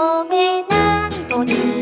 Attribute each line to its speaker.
Speaker 1: 飛べないに